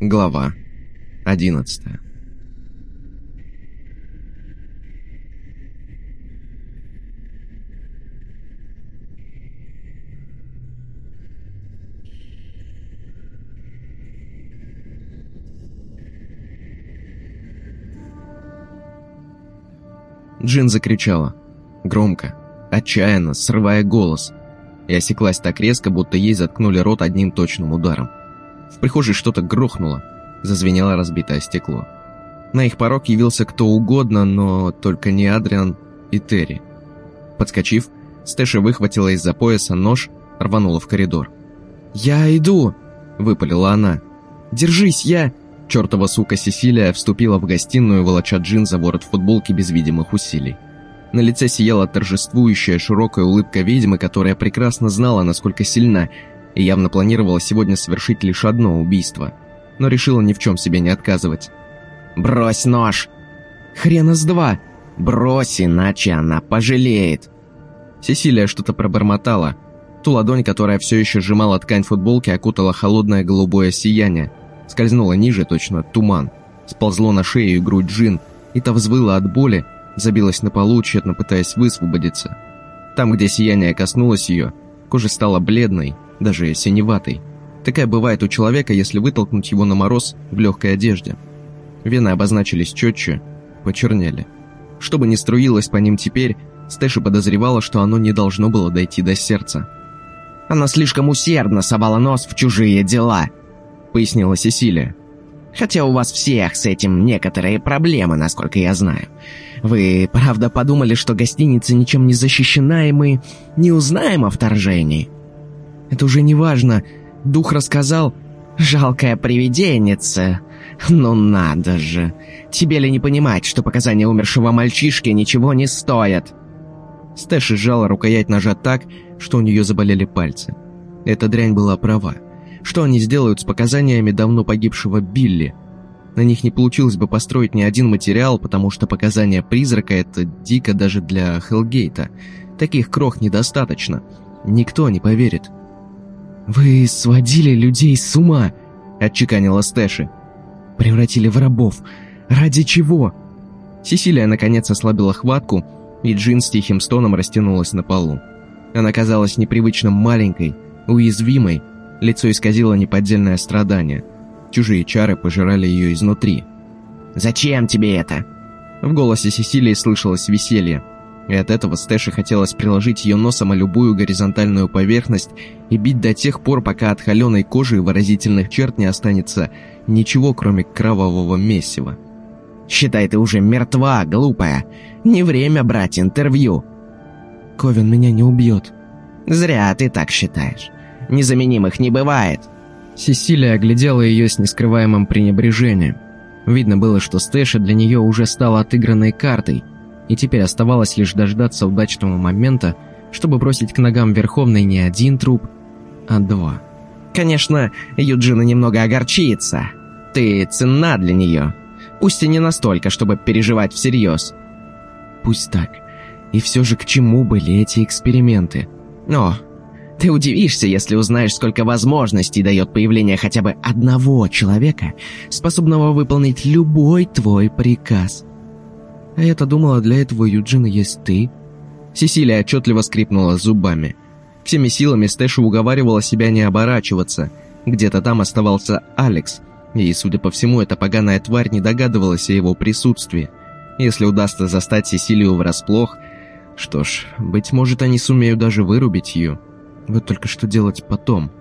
Глава 11 Джин закричала. Громко, отчаянно, срывая голос. И осеклась так резко, будто ей заткнули рот одним точным ударом. В прихожей что-то грохнуло, зазвенело разбитое стекло. На их порог явился кто угодно, но только не Адриан и Терри. Подскочив, Стэша выхватила из-за пояса нож, рванула в коридор. «Я иду!» – выпалила она. «Держись, я...» Чертова сука Сесилия вступила в гостиную, волоча джин за ворот футболки без видимых усилий. На лице сияла торжествующая широкая улыбка ведьмы, которая прекрасно знала, насколько сильна, и явно планировала сегодня совершить лишь одно убийство. Но решила ни в чем себе не отказывать. «Брось нож!» «Хрена с два!» «Брось, иначе она пожалеет!» Сесилия что-то пробормотала. Ту ладонь, которая все еще сжимала ткань футболки, окутала холодное голубое сияние – скользнуло ниже, точно туман, сползло на шею и грудь Джин, и та взвыла от боли, забилась на полу, тщетно пытаясь высвободиться. Там, где сияние коснулось ее, кожа стала бледной, даже синеватой. Такая бывает у человека, если вытолкнуть его на мороз в легкой одежде. Вены обозначились четче, почернели. Что бы ни струилось по ним теперь, Стэши подозревала, что оно не должно было дойти до сердца. Она слишком усердно совала нос в чужие дела, — пояснила Сесилия. «Хотя у вас всех с этим некоторые проблемы, насколько я знаю. Вы, правда, подумали, что гостиница ничем не защищена, и мы не узнаем о вторжении?» «Это уже не важно. Дух рассказал...» «Жалкая привиденница. Ну надо же. Тебе ли не понимать, что показания умершего мальчишки ничего не стоят?» Стэши сжала рукоять ножа так, что у нее заболели пальцы. Эта дрянь была права. Что они сделают с показаниями давно погибшего Билли? На них не получилось бы построить ни один материал, потому что показания призрака – это дико даже для Хелгейта. Таких крох недостаточно. Никто не поверит. «Вы сводили людей с ума!» – отчеканила Стэши. «Превратили в рабов. Ради чего?» Сесилия наконец ослабила хватку, и Джин с тихим стоном растянулась на полу. Она казалась непривычно маленькой, уязвимой, Лицо исказило неподдельное страдание. Чужие чары пожирали ее изнутри. «Зачем тебе это?» В голосе Сесилии слышалось веселье. И от этого Стэши хотелось приложить ее носом о любую горизонтальную поверхность и бить до тех пор, пока от холеной кожи и выразительных черт не останется ничего, кроме кровавого месива. «Считай, ты уже мертва, глупая. Не время брать интервью». «Ковен меня не убьет». «Зря ты так считаешь. Незаменимых не бывает». Сесилия оглядела ее с нескрываемым пренебрежением. Видно было, что Стэша для нее уже стала отыгранной картой, и теперь оставалось лишь дождаться удачного момента, чтобы бросить к ногам Верховной не один труп, а два. «Конечно, Юджина немного огорчится. Ты ценна для нее. Пусть и не настолько, чтобы переживать всерьез». «Пусть так. И все же к чему были эти эксперименты?» «О, ты удивишься, если узнаешь, сколько возможностей дает появление хотя бы одного человека, способного выполнить любой твой приказ. А я-то думала, для этого Юджина есть ты. Сесилия отчетливо скрипнула зубами. Всеми силами Стэша уговаривала себя не оборачиваться. Где-то там оставался Алекс, и, судя по всему, эта поганая тварь не догадывалась о его присутствии. Если удастся застать Сесилию врасплох, что ж, быть может, они сумеют даже вырубить ее. Вот только что делать потом?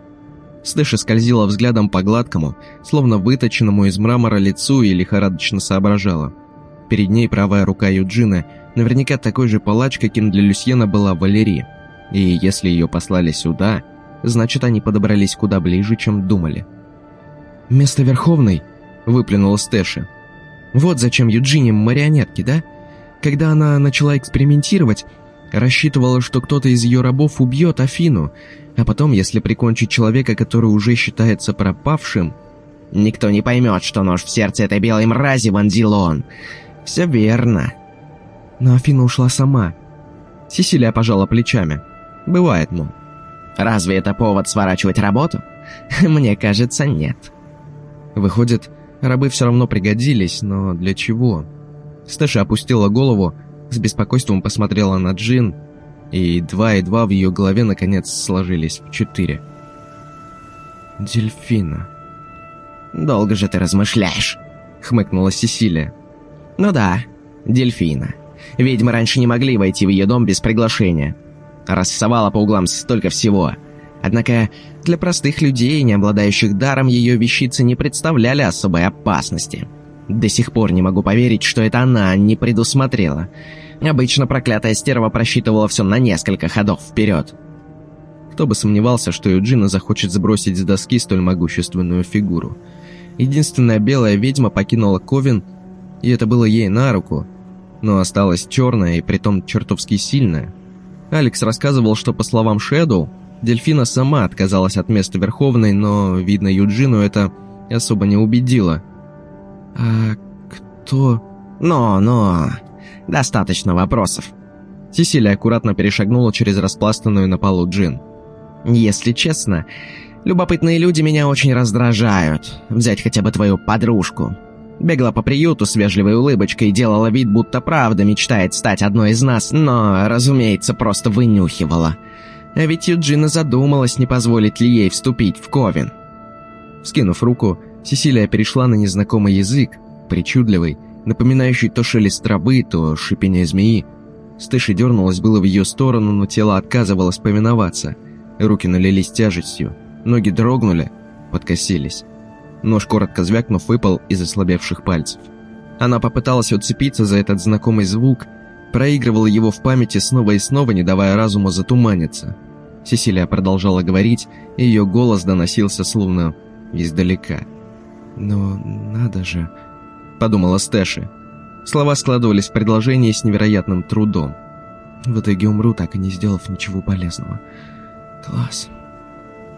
Стэша скользила взглядом по гладкому, словно выточенному из мрамора лицу и лихорадочно соображала. Перед ней правая рука Юджина, наверняка такой же палач, каким для Люсьена была Валерий. И если ее послали сюда, значит, они подобрались куда ближе, чем думали. «Место Верховной?» – выплюнула Стэша. «Вот зачем Юджине марионетки, да? Когда она начала экспериментировать, Рассчитывала, что кто-то из ее рабов убьет Афину, а потом, если прикончить человека, который уже считается пропавшим... Никто не поймет, что нож в сердце этой белой мрази вонзил он. Все верно. Но Афина ушла сама. Сесилия пожала плечами. Бывает, ну. Разве это повод сворачивать работу? Мне кажется, нет. Выходит, рабы все равно пригодились, но для чего? Стэша опустила голову, с беспокойством посмотрела на Джин, и два и два в ее голове наконец сложились в четыре. «Дельфина». «Долго же ты размышляешь», — хмыкнула Сесилия. «Ну да, дельфина. Ведьмы раньше не могли войти в ее дом без приглашения. Рассовала по углам столько всего. Однако для простых людей, не обладающих даром, ее вещицы не представляли особой опасности. До сих пор не могу поверить, что это она не предусмотрела. Обычно проклятая стерва просчитывала все на несколько ходов вперед. Кто бы сомневался, что Юджина захочет сбросить с доски столь могущественную фигуру. Единственная белая ведьма покинула Ковен, и это было ей на руку, но осталась черная и притом чертовски сильная. Алекс рассказывал, что, по словам Шэдоу, Дельфина сама отказалась от места Верховной, но, видно, Юджину это особо не убедило. «А кто...» «Но-но, достаточно вопросов». Сесилия аккуратно перешагнула через распластанную на полу Джин. «Если честно, любопытные люди меня очень раздражают. Взять хотя бы твою подружку. Бегала по приюту с вежливой улыбочкой делала вид, будто правда мечтает стать одной из нас, но, разумеется, просто вынюхивала. А ведь Юджина задумалась, не позволить ли ей вступить в Ковен. Скинув руку, Сесилия перешла на незнакомый язык, причудливый, напоминающий то шелест травы, то шипение змеи. Стэши дернулась было в ее сторону, но тело отказывалось повиноваться. Руки налились тяжестью, ноги дрогнули, подкосились. Нож, коротко звякнув, выпал из ослабевших пальцев. Она попыталась уцепиться за этот знакомый звук, проигрывала его в памяти снова и снова, не давая разуму затуманиться. Сесилия продолжала говорить, и ее голос доносился словно издалека. «Но надо же...» — подумала Стэши. Слова складывались в предложении с невероятным трудом. В итоге умру, так и не сделав ничего полезного. Класс.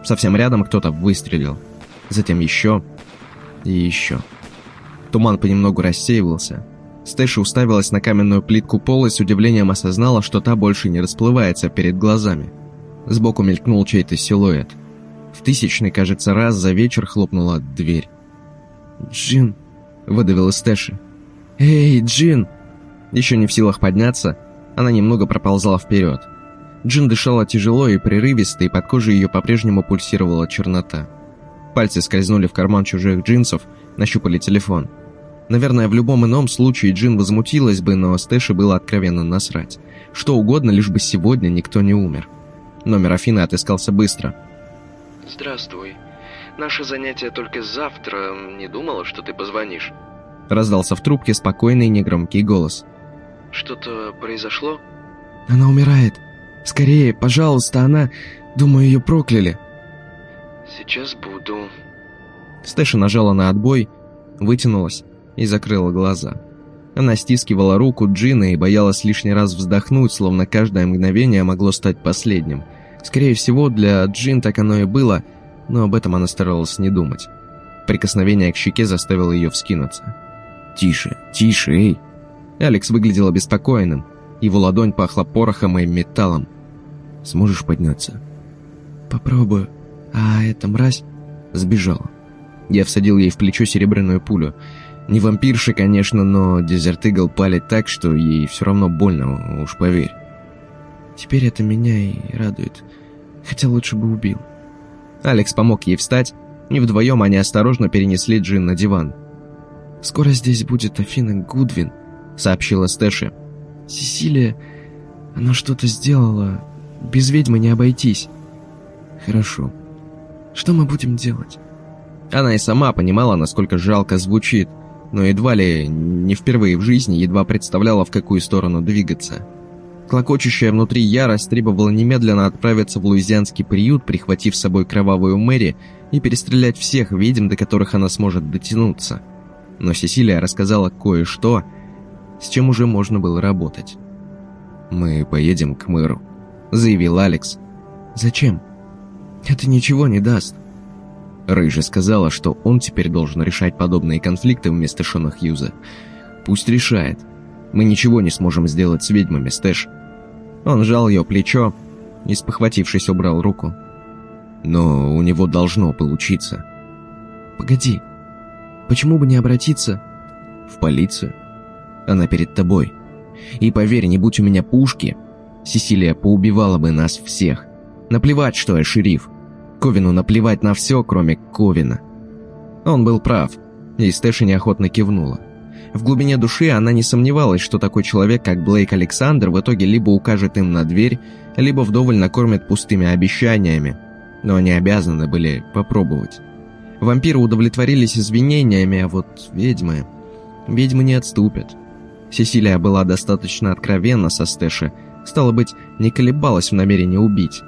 Совсем рядом кто-то выстрелил затем еще и еще. Туман понемногу рассеивался. Стэша уставилась на каменную плитку пола и с удивлением осознала, что та больше не расплывается перед глазами. Сбоку мелькнул чей-то силуэт. В тысячный, кажется, раз за вечер хлопнула дверь. «Джин!» — выдавила Стэша. «Эй, Джин!» Еще не в силах подняться, она немного проползла вперед. Джин дышала тяжело и прерывисто, и под кожей ее по-прежнему пульсировала чернота. Пальцы скользнули в карман чужих джинсов, нащупали телефон. Наверное, в любом ином случае Джин возмутилась бы, но Стэши было откровенно насрать. Что угодно, лишь бы сегодня никто не умер. Номер Афины отыскался быстро. «Здравствуй. Наше занятие только завтра. Не думала, что ты позвонишь?» Раздался в трубке спокойный негромкий голос. «Что-то произошло?» «Она умирает. Скорее, пожалуйста, она... Думаю, ее прокляли». Сейчас буду. Стэша нажала на отбой, вытянулась и закрыла глаза. Она стискивала руку Джина и боялась лишний раз вздохнуть, словно каждое мгновение могло стать последним. Скорее всего, для Джин так оно и было, но об этом она старалась не думать. Прикосновение к щеке заставило ее вскинуться. «Тише, тише, эй!» Алекс выглядел обеспокоенным. Его ладонь пахла порохом и металлом. «Сможешь подняться?» «Попробую», а эта мразь сбежала. Я всадил ей в плечо серебряную пулю. Не вампирша, конечно, но Дезерт Игл палит так, что ей все равно больно, уж поверь. Теперь это меня и радует. Хотя лучше бы убил. Алекс помог ей встать, и вдвоем они осторожно перенесли Джин на диван. «Скоро здесь будет Афина Гудвин», — сообщила Стэши. «Сесилия, она что-то сделала. Без ведьмы не обойтись». «Хорошо», что мы будем делать?» Она и сама понимала, насколько жалко звучит, но едва ли не впервые в жизни едва представляла, в какую сторону двигаться. Клокочущая внутри ярость требовала немедленно отправиться в луизианский приют, прихватив с собой кровавую Мэри и перестрелять всех ведьм, до которых она сможет дотянуться. Но Сесилия рассказала кое-что, с чем уже можно было работать. «Мы поедем к мэру», — заявил Алекс. «Зачем?» Это ничего не даст. Рыжа сказала, что он теперь должен решать подобные конфликты вместо Шона Хьюза. Пусть решает. Мы ничего не сможем сделать с ведьмами, Стэш. Он сжал ее плечо и, спохватившись, убрал руку. Но у него должно получиться. Погоди. Почему бы не обратиться в полицию? Она перед тобой. И поверь, не будь у меня пушки, Сесилия поубивала бы нас всех. Наплевать, что я шериф. Ковину наплевать на все, кроме Ковина. Он был прав, и Стэша неохотно кивнула. В глубине души она не сомневалась, что такой человек, как Блейк Александр, в итоге либо укажет им на дверь, либо вдоволь накормит пустыми обещаниями. Но они обязаны были попробовать. Вампиры удовлетворились извинениями, а вот ведьмы... Ведьмы не отступят. Сесилия была достаточно откровенна со Стэши, стало быть, не колебалась в намерении убить.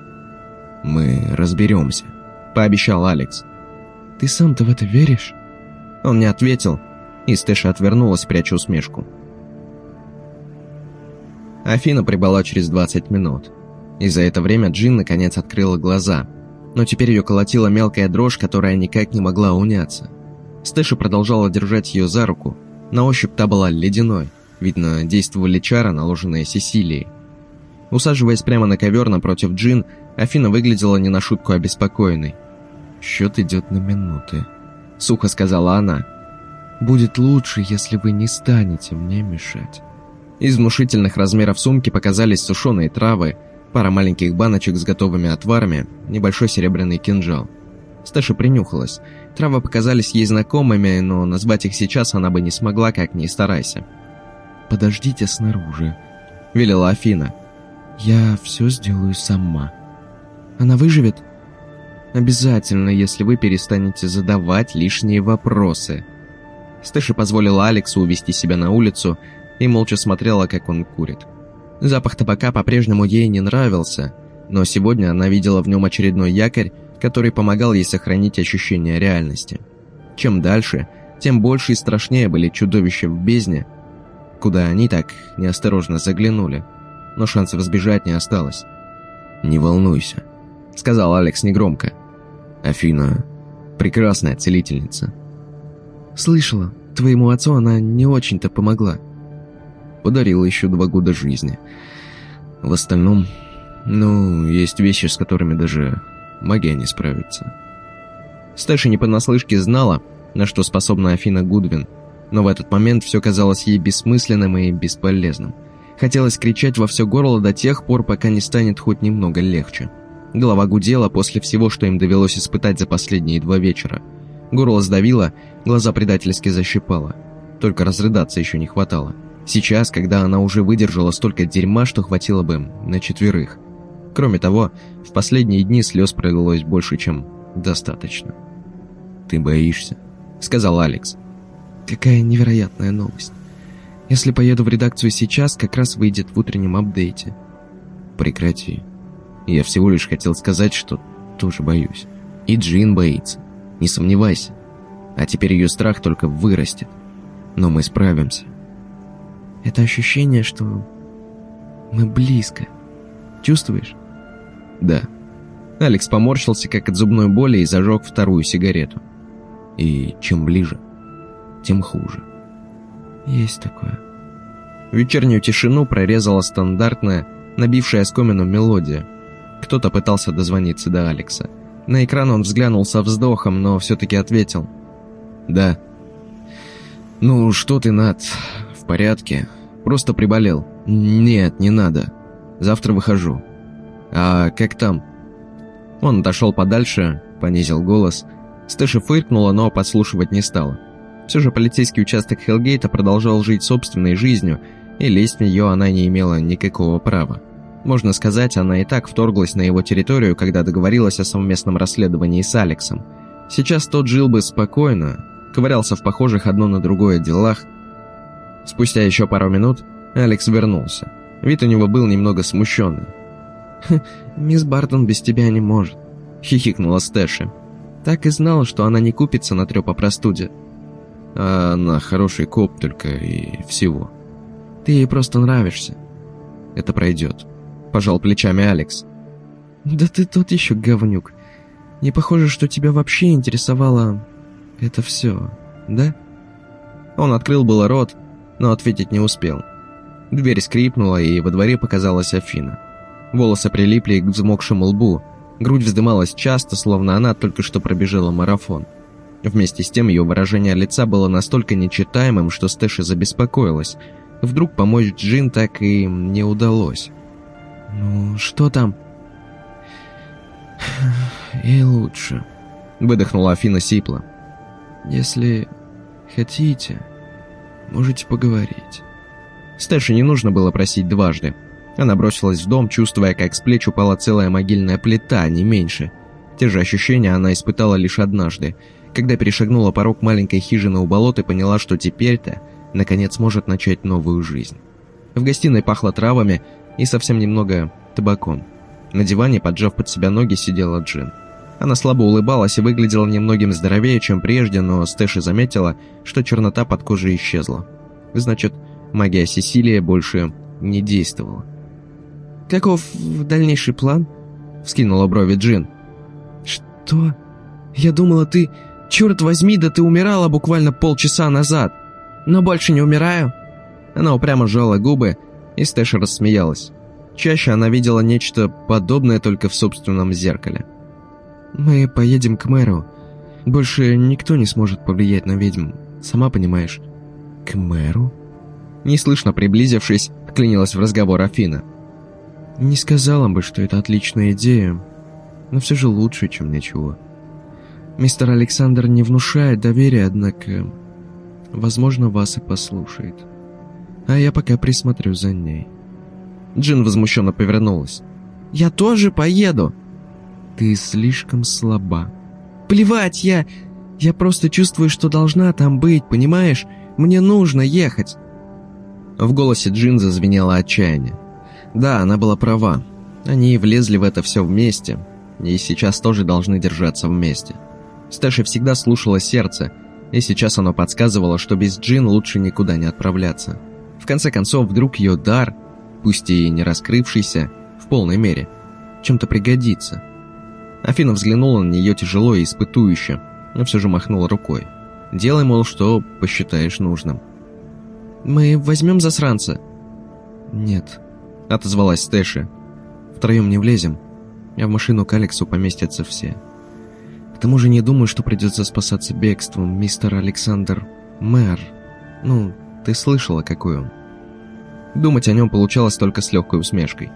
«Мы разберемся», — пообещал Алекс. «Ты сам-то в это веришь?» Он не ответил, и Стэша отвернулась, пряча усмешку. Афина прибыла через 20 минут. И за это время Джин наконец открыла глаза. Но теперь ее колотила мелкая дрожь, которая никак не могла уняться. Стэша продолжала держать ее за руку. На ощупь та была ледяной. Видно, действовали чары, наложенные Сесилией. Усаживаясь прямо на ковер напротив Джин, Афина выглядела не на шутку обеспокоенной. «Счет идет на минуты», — сухо сказала она. «Будет лучше, если вы не станете мне мешать». Из внушительных размеров сумки показались сушеные травы, пара маленьких баночек с готовыми отварами, небольшой серебряный кинжал. Стэша принюхалась. Травы показались ей знакомыми, но назвать их сейчас она бы не смогла, как ни старайся. «Подождите снаружи», — велела Афина. «Я все сделаю сама». «Она выживет?» «Обязательно, если вы перестанете задавать лишние вопросы». Стэша позволила Алексу увести себя на улицу и молча смотрела, как он курит. Запах табака по-прежнему ей не нравился, но сегодня она видела в нем очередной якорь, который помогал ей сохранить ощущение реальности. Чем дальше, тем больше и страшнее были чудовища в бездне, куда они так неосторожно заглянули но шансов сбежать не осталось. «Не волнуйся», — сказал Алекс негромко. «Афина — прекрасная целительница». «Слышала, твоему отцу она не очень-то помогла». Подарила еще два года жизни. В остальном, ну, есть вещи, с которыми даже магия не справится. Стэша не понаслышке знала, на что способна Афина Гудвин, но в этот момент все казалось ей бессмысленным и бесполезным — Хотелось кричать во все горло до тех пор, пока не станет хоть немного легче. Голова гудела после всего, что им довелось испытать за последние два вечера. Горло сдавило, глаза предательски защипало. Только разрыдаться еще не хватало. Сейчас, когда она уже выдержала столько дерьма, что хватило бы на четверых. Кроме того, в последние дни слез пролилось больше, чем достаточно. «Ты боишься?» — сказал Алекс. «Какая невероятная новость. Если поеду в редакцию сейчас, как раз выйдет в утреннем апдейте. Прекрати. Я всего лишь хотел сказать, что тоже боюсь. И Джин боится. Не сомневайся. А теперь ее страх только вырастет. Но мы справимся. Это ощущение, что мы близко. Чувствуешь? Да. Алекс поморщился, как от зубной боли, и зажег вторую сигарету. И чем ближе, тем хуже. Есть такое. Вечернюю тишину прорезала стандартная, набившая оскомину мелодия. Кто-то пытался дозвониться до Алекса. На экран он взглянул со вздохом, но все-таки ответил. «Да». «Ну, что ты, Над? В порядке. Просто приболел». «Нет, не надо. Завтра выхожу». «А как там?» Он отошел подальше, понизил голос. Стэша фыркнула, но подслушивать не стала. Все же полицейский участок Хелгейта продолжал жить собственной жизнью, и лезть в нее она не имела никакого права. Можно сказать, она и так вторглась на его территорию, когда договорилась о совместном расследовании с Алексом. Сейчас тот жил бы спокойно, ковырялся в похожих одно на другое делах. Спустя еще пару минут Алекс вернулся. Вид у него был немного смущенный. «Мисс Бартон без тебя не может», — хихикнула Стэша. «Так и знала, что она не купится на трёп о простуде. А она хороший коп только и всего. Ты ей просто нравишься. Это пройдет. Пожал плечами Алекс. Да ты тот еще говнюк. Не похоже, что тебя вообще интересовало это все, да? Он открыл было рот, но ответить не успел. Дверь скрипнула, и во дворе показалась Афина. Волосы прилипли к взмокшему лбу, грудь вздымалась часто, словно она только что пробежала марафон. Вместе с тем ее выражение лица было настолько нечитаемым, что Стэша забеспокоилась. Вдруг помочь Джин так и не удалось. «Ну, что там?» «И лучше», — выдохнула Афина сипло. «Если хотите, можете поговорить». Стэше не нужно было просить дважды. Она бросилась в дом, чувствуя, как с плеч упала целая могильная плита, не меньше. Те же ощущения она испытала лишь однажды, когда перешагнула порог маленькой хижины у болот и поняла, что теперь-то, наконец, может начать новую жизнь. В гостиной пахло травами и совсем немного табаком. На диване, поджав под себя ноги, сидела Джин. Она слабо улыбалась и выглядела немногим здоровее, чем прежде, но Стэши заметила, что чернота под кожей исчезла. Значит, магия Сесилия больше не действовала. «Каков дальнейший план?» — вскинула брови Джин. «Что? Я думала, ты... Черт возьми, да ты умирала буквально полчаса назад. Но больше не умираю». Она упрямо сжала губы, и Стэша рассмеялась. Чаще она видела нечто подобное только в собственном зеркале. «Мы поедем к мэру. Больше никто не сможет повлиять на ведьм, сама понимаешь». «К мэру?» Неслышно приблизившись, вклинилась в разговор Афина. «Не сказала бы, что это отличная идея, но все же лучше, чем ничего. Мистер Александр не внушает доверия, однако, возможно, вас и послушает. А я пока присмотрю за ней». Джин возмущенно повернулась. «Я тоже поеду!» «Ты слишком слаба». «Плевать, я... Я просто чувствую, что должна там быть, понимаешь? Мне нужно ехать!» В голосе Джин зазвенело отчаяние. Да, она была права. Они влезли в это все вместе, и сейчас тоже должны держаться вместе. Стэши всегда слушала сердце, и сейчас оно подсказывало, что без Джин лучше никуда не отправляться. В конце концов, вдруг ее дар, пусть и не раскрывшийся, в полной мере, чем-то пригодится. Афина взглянула на нее тяжело и испытующе, но все же махнула рукой. «Делай, мол, что посчитаешь нужным». «Мы возьмем засранца?» «Нет», — отозвалась Стэши. «Втроем не влезем, а в машину к Алексу поместятся все. К тому же не думаю, что придется спасаться бегством, мистер Александр Мэр. Ну, ты слышала, какой он?» Думать о нем получалось только с легкой усмешкой.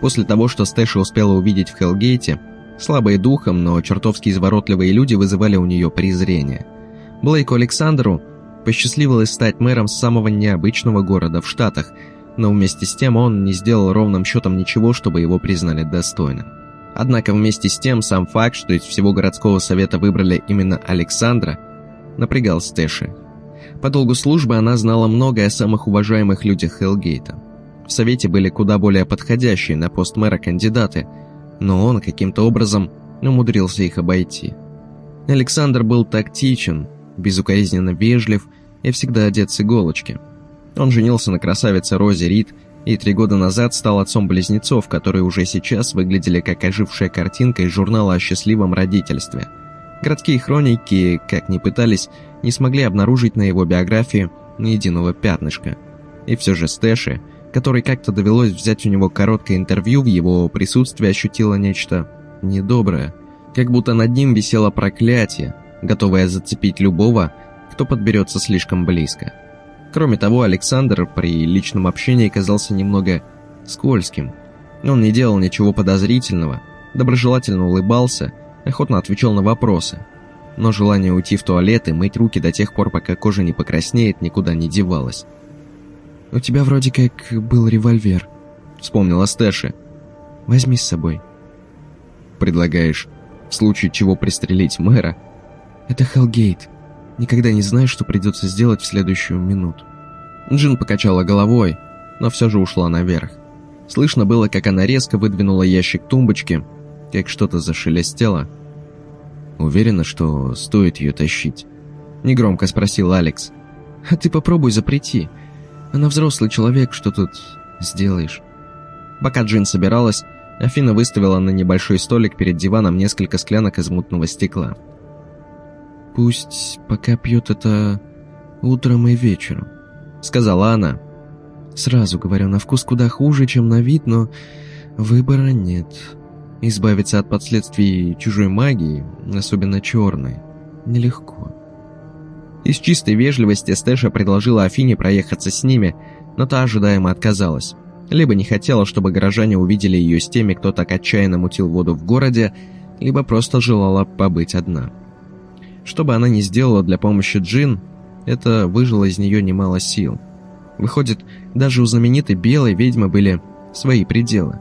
После того, что Стэша успела увидеть в Хелгейте, слабые духом, но чертовски изворотливые люди вызывали у нее презрение. Блейку Александру посчастливилось стать мэром самого необычного города в Штатах, но вместе с тем он не сделал ровным счетом ничего, чтобы его признали достойным. Однако вместе с тем сам факт, что из всего городского совета выбрали именно Александра, напрягал Стэши. По долгу службы она знала многое о самых уважаемых людях Хелгейта. В Совете были куда более подходящие на пост мэра кандидаты, но он каким-то образом умудрился их обойти. Александр был тактичен, безукоризненно вежлив и всегда одет с иголочки. Он женился на красавице Розе Рид и три года назад стал отцом близнецов, которые уже сейчас выглядели как ожившая картинка из журнала о счастливом родительстве. Городские хроники, как ни пытались, не смогли обнаружить на его биографии ни единого пятнышка. И все же Стэши, которой как-то довелось взять у него короткое интервью, в его присутствии ощутила нечто недоброе, как будто над ним висело проклятие, готовое зацепить любого, кто подберется слишком близко. Кроме того, Александр при личном общении казался немного скользким. Он не делал ничего подозрительного, доброжелательно улыбался, охотно отвечал на вопросы. Но желание уйти в туалет и мыть руки до тех пор, пока кожа не покраснеет, никуда не девалось. «У тебя вроде как был револьвер», — вспомнила Стэши. «Возьми с собой». «Предлагаешь, в случае чего пристрелить мэра?» «Это Хелгейт. Никогда не знаешь, что придется сделать в следующую минуту». Джин покачала головой, но все же ушла наверх. Слышно было, как она резко выдвинула ящик тумбочки, как что-то зашелестело. «Уверена, что стоит ее тащить?» Негромко спросил Алекс. «А ты попробуй запрети. Она взрослый человек, что тут сделаешь?» Пока Джин собиралась, Афина выставила на небольшой столик перед диваном несколько склянок из мутного стекла. «Пусть пока пьет это утром и вечером», — сказала она. «Сразу говорю, на вкус куда хуже, чем на вид, но выбора нет. Избавиться от последствий чужой магии, особенно черной, нелегко. Из чистой вежливости Стэша предложила Афине проехаться с ними, но та ожидаемо отказалась. Либо не хотела, чтобы горожане увидели ее с теми, кто так отчаянно мутил воду в городе, либо просто желала побыть одна. Что бы она ни сделала для помощи Джин, это выжило из нее немало сил. Выходит, даже у знаменитой белой ведьмы были свои пределы.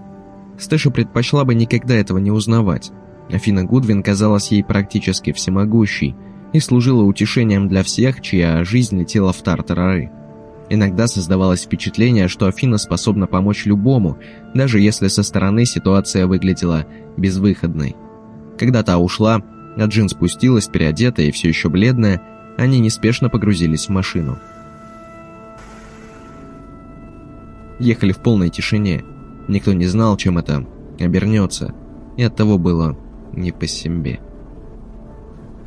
Стэша предпочла бы никогда этого не узнавать. Афина Гудвин казалась ей практически всемогущей и служила утешением для всех, чья жизнь летела в тартарары. Иногда создавалось впечатление, что Афина способна помочь любому, даже если со стороны ситуация выглядела безвыходной. Когда та ушла, а Джин спустилась, переодетая и все еще бледная, они неспешно погрузились в машину. Ехали в полной тишине. Никто не знал, чем это обернется, и оттого было не по себе.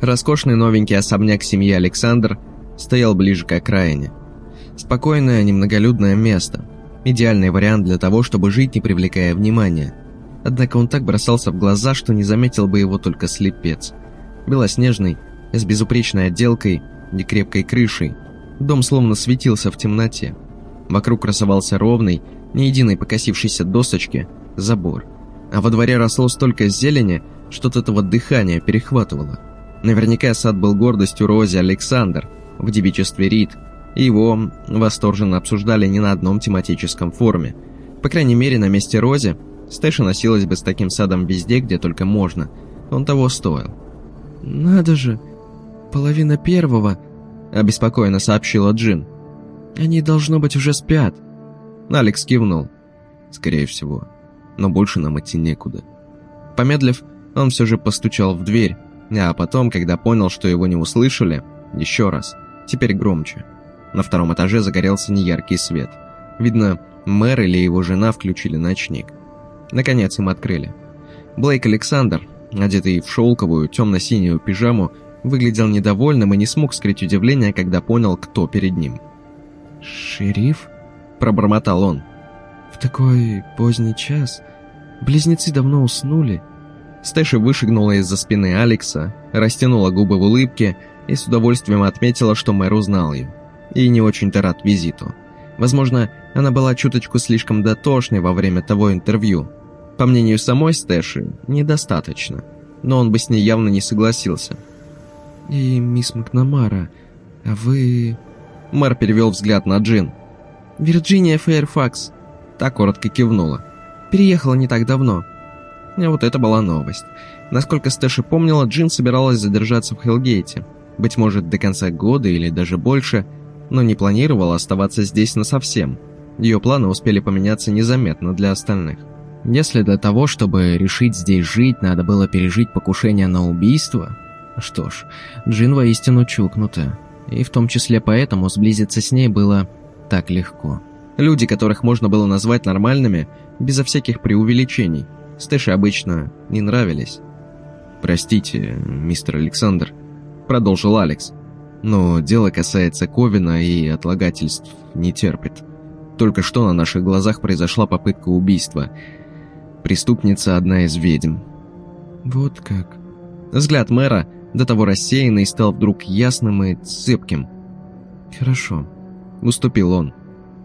Роскошный новенький особняк семьи Александр стоял ближе к окраине. Спокойное, немноголюдное место. Идеальный вариант для того, чтобы жить, не привлекая внимания. Однако он так бросался в глаза, что не заметил бы его только слепец. Белоснежный, с безупречной отделкой и крепкой крышей. Дом словно светился в темноте. Вокруг красовался ровный, ни единой покосившейся досочки, забор. А во дворе росло столько зелени, что от этого дыхания перехватывало. Наверняка сад был гордостью Рози Александр в девичестве Рид, и его восторженно обсуждали не на одном тематическом форуме. По крайней мере, на месте Рози Стэша носилась бы с таким садом везде, где только можно. Он того стоил. «Надо же, половина первого», — обеспокоенно сообщила Джин. «Они, должно быть, уже спят». Алекс кивнул. «Скорее всего. Но больше нам идти некуда». Помедлив, он все же постучал в дверь, а потом, когда понял, что его не услышали, еще раз, теперь громче. На втором этаже загорелся неяркий свет. Видно, мэр или его жена включили ночник. Наконец им открыли. Блейк Александр, одетый в шелковую темно-синюю пижаму, выглядел недовольным и не смог скрыть удивление, когда понял, кто перед ним. «Шериф?» – пробормотал он. «В такой поздний час? Близнецы давно уснули?» Стэша вышагнула из-за спины Алекса, растянула губы в улыбке и с удовольствием отметила, что мэр узнал ее. И не очень-то рад визиту. Возможно, она была чуточку слишком дотошной во время того интервью. По мнению самой Стэши, недостаточно. Но он бы с ней явно не согласился. «И мисс Макнамара, а вы...» Мэр перевел взгляд на Джин. «Вирджиния Фэйрфакс». Та коротко кивнула. «Переехала не так давно». И вот это была новость. Насколько Стэши помнила, Джин собиралась задержаться в Хелгейте. Быть может, до конца года или даже больше, но не планировала оставаться здесь насовсем. Ее планы успели поменяться незаметно для остальных. Если для того, чтобы решить здесь жить, надо было пережить покушение на убийство, что ж, Джин воистину чукнутая. И в том числе поэтому сблизиться с ней было так легко. Люди, которых можно было назвать нормальными, безо всяких преувеличений – Стэши обычно не нравились. «Простите, мистер Александр», — продолжил Алекс, «но дело касается Ковина и отлагательств не терпит. Только что на наших глазах произошла попытка убийства. Преступница одна из ведьм». «Вот как». Взгляд мэра, до того рассеянный, стал вдруг ясным и цепким. «Хорошо», — уступил он.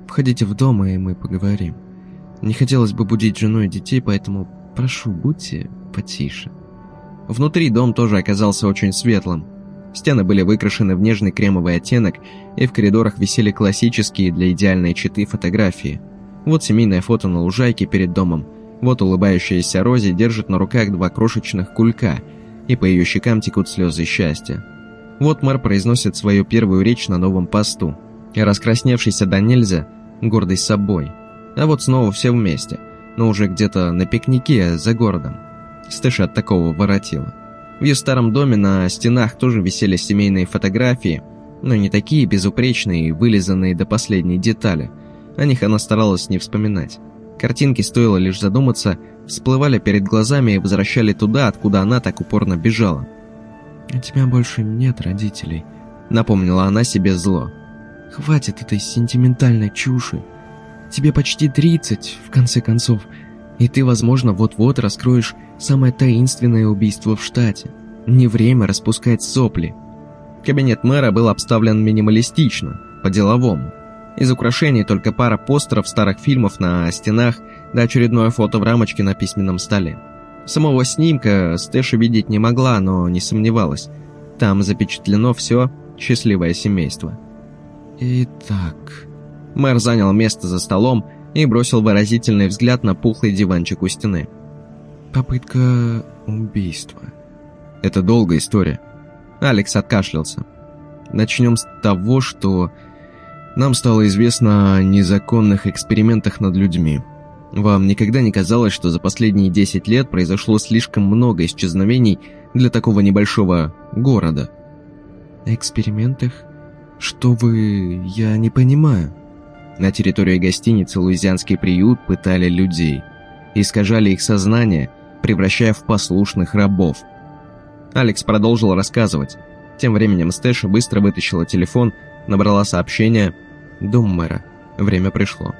«Входите в дом, и мы поговорим. Не хотелось бы будить жену и детей, поэтому Прошу, будьте потише». Внутри дом тоже оказался очень светлым. Стены были выкрашены в нежный кремовый оттенок, и в коридорах висели классические для идеальной читы фотографии. Вот семейное фото на лужайке перед домом, вот улыбающаяся Рози держит на руках два крошечных кулька, и по ее щекам текут слезы счастья. Вот мэр произносит свою первую речь на новом посту, и раскрасневшийся до нельзя, гордый собой. А вот снова все вместе – но уже где-то на пикнике за городом. Стэша от такого воротила. В ее старом доме на стенах тоже висели семейные фотографии, но не такие безупречные и вылизанные до последней детали. О них она старалась не вспоминать. Картинки, стоило лишь задуматься, всплывали перед глазами и возвращали туда, откуда она так упорно бежала. «У тебя больше нет родителей», — напомнила она себе зло. «Хватит этой сентиментальной чуши. Тебе почти 30, в конце концов, и ты, возможно, вот-вот раскроешь самое таинственное убийство в штате. Не время распускать сопли. Кабинет мэра был обставлен минималистично, по-деловому. Из украшений только пара постеров старых фильмов на стенах да очередное фото в рамочке на письменном столе. Самого снимка Стэша видеть не могла, но не сомневалась. Там запечатлено все счастливое семейство. Итак... Мэр занял место за столом и бросил выразительный взгляд на пухлый диванчик у стены. Попытка убийства. Это долгая история. Алекс откашлялся. Начнем с того, что нам стало известно о незаконных экспериментах над людьми. Вам никогда не казалось, что за последние 10 лет произошло слишком много исчезновений для такого небольшого города? Экспериментах? Что вы... я не понимаю. На территории гостиницы «Луизианский приют» пытали людей. Искажали их сознание, превращая в послушных рабов. Алекс продолжил рассказывать. Тем временем Стэша быстро вытащила телефон, набрала сообщение «Дом мэра». Время пришло.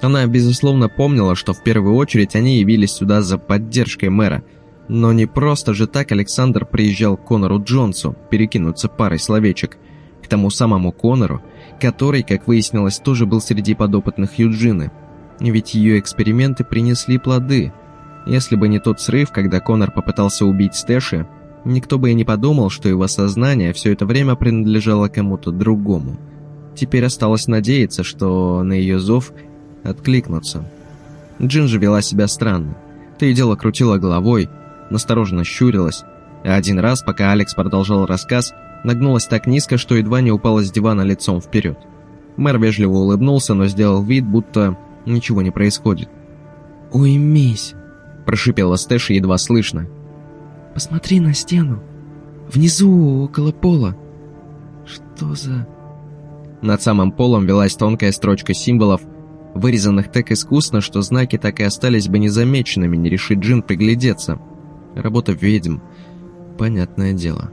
Она, безусловно, помнила, что в первую очередь они явились сюда за поддержкой мэра. Но не просто же так Александр приезжал к Конору Джонсу перекинуться парой словечек. К тому самому Конору, который, как выяснилось, тоже был среди подопытных Юджины. Ведь ее эксперименты принесли плоды. Если бы не тот срыв, когда Конор попытался убить Стэши, никто бы и не подумал, что его сознание все это время принадлежало кому-то другому. Теперь осталось надеяться, что на ее зов откликнуться. Джин же вела себя странно. То и дело крутила головой, настороженно щурилась, а один раз, пока Алекс продолжал рассказ, нагнулась так низко, что едва не упала с дивана лицом вперед. Мэр вежливо улыбнулся, но сделал вид, будто ничего не происходит. «Уймись!» – прошипела Стэша едва слышно. «Посмотри на стену. Внизу, около пола. Что за...» Над самым полом велась тонкая строчка символов – вырезанных так искусно, что знаки так и остались бы незамеченными, не решит Джин приглядеться. Работа ведьм. Понятное дело.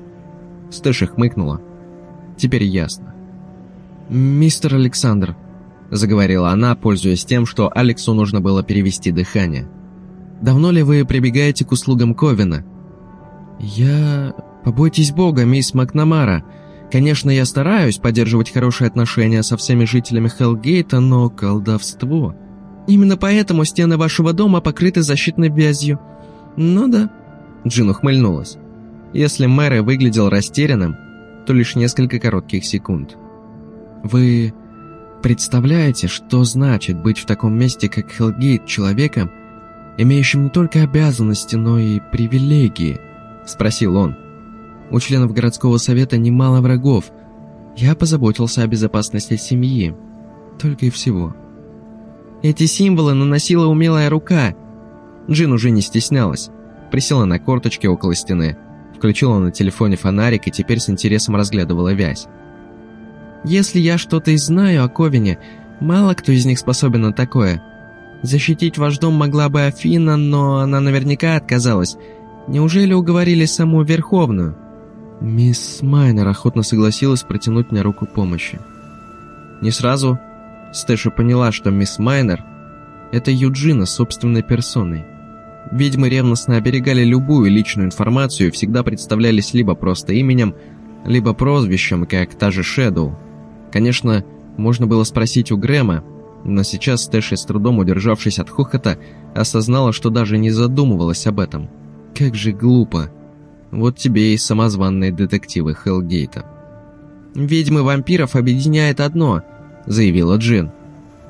Стэша хмыкнула. Теперь ясно. «Мистер Александр», — заговорила она, пользуясь тем, что Алексу нужно было перевести дыхание. «Давно ли вы прибегаете к услугам Ковина?» «Я... Побойтесь Бога, мисс Макнамара», Конечно, я стараюсь поддерживать хорошие отношения со всеми жителями Хелгейта, но колдовство... Именно поэтому стены вашего дома покрыты защитной вязью. Ну да. Джин ухмыльнулась. Если Мэри выглядел растерянным, то лишь несколько коротких секунд. Вы представляете, что значит быть в таком месте, как Хелгейт, человеком, имеющим не только обязанности, но и привилегии? Спросил он. У членов городского совета немало врагов. Я позаботился о безопасности семьи. Только и всего. Эти символы наносила умелая рука. Джин уже не стеснялась. Присела на корточки около стены. Включила на телефоне фонарик и теперь с интересом разглядывала вязь. «Если я что-то и знаю о Ковине, мало кто из них способен на такое. Защитить ваш дом могла бы Афина, но она наверняка отказалась. Неужели уговорили саму Верховную?» Мисс Майнер охотно согласилась протянуть мне руку помощи. Не сразу Стэша поняла, что мисс Майнер – это Юджина собственной персоной. Ведьмы ревностно оберегали любую личную информацию и всегда представлялись либо просто именем, либо прозвищем, как та же Шэдоу. Конечно, можно было спросить у Грэма, но сейчас Стэша, с трудом удержавшись от хохота, осознала, что даже не задумывалась об этом. Как же глупо. Вот тебе и самозванные детективы Хелгейта. «Ведьмы вампиров объединяет одно», — заявила Джин.